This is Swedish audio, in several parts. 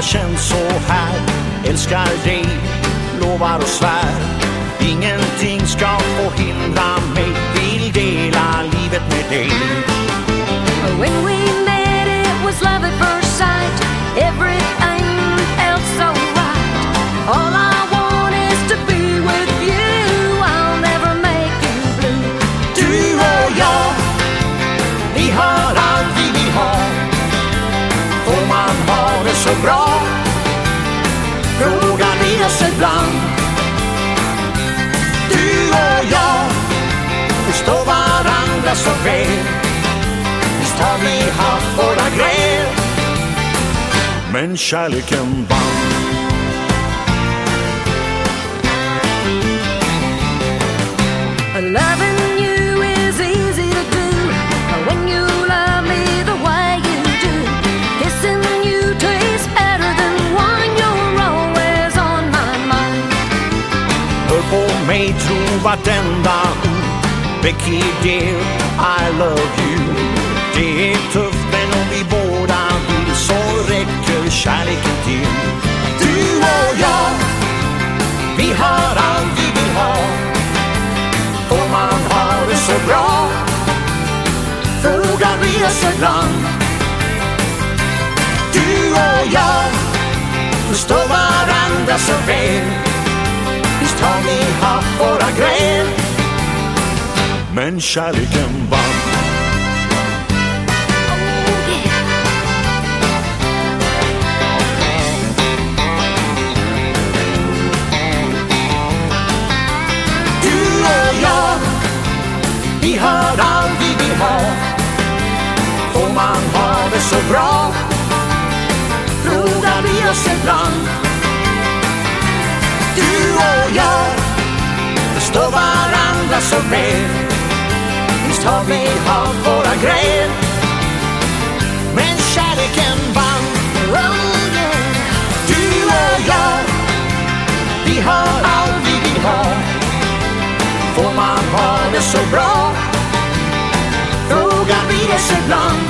jag känt så här. Älskar dig, lovar och svär. Ingenting ska få hindra mig. Vill dela livet med dig. Så bra? Frågar vi oss ibland. Du och jag förstår varandra så väl. Visst har vi haft våra gräl. Men kärleken vann. På mig, tro vartenda ord. Becky dear, I love you. Det är tufft men om vi båda vill så räcker kärleken till. Du och jag, vi har allt vi vill ha. Får man ha det så bra? Frågar vi oss ibland. Du och jag förstår varandra så väl. Visst har vi haft våra gräl Men kärleken vann. Du och jag Vi har allt vi vill ha Får man ha det så bra. Frågar vi oss ibland. Och varandra så väl Visst har vi haft våra gräl Men kärleken vann Oh yeah. Du och jag Vi har allt vi vill ha Får man ha det så bra? Frågar vi oss ibland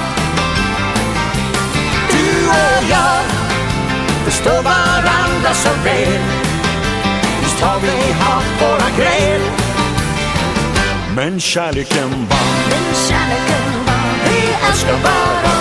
Du och jag Förstår varandra så väl Visst har vi haft våra gräl Men kärleken vann. Men kärleken var Vi älskar varann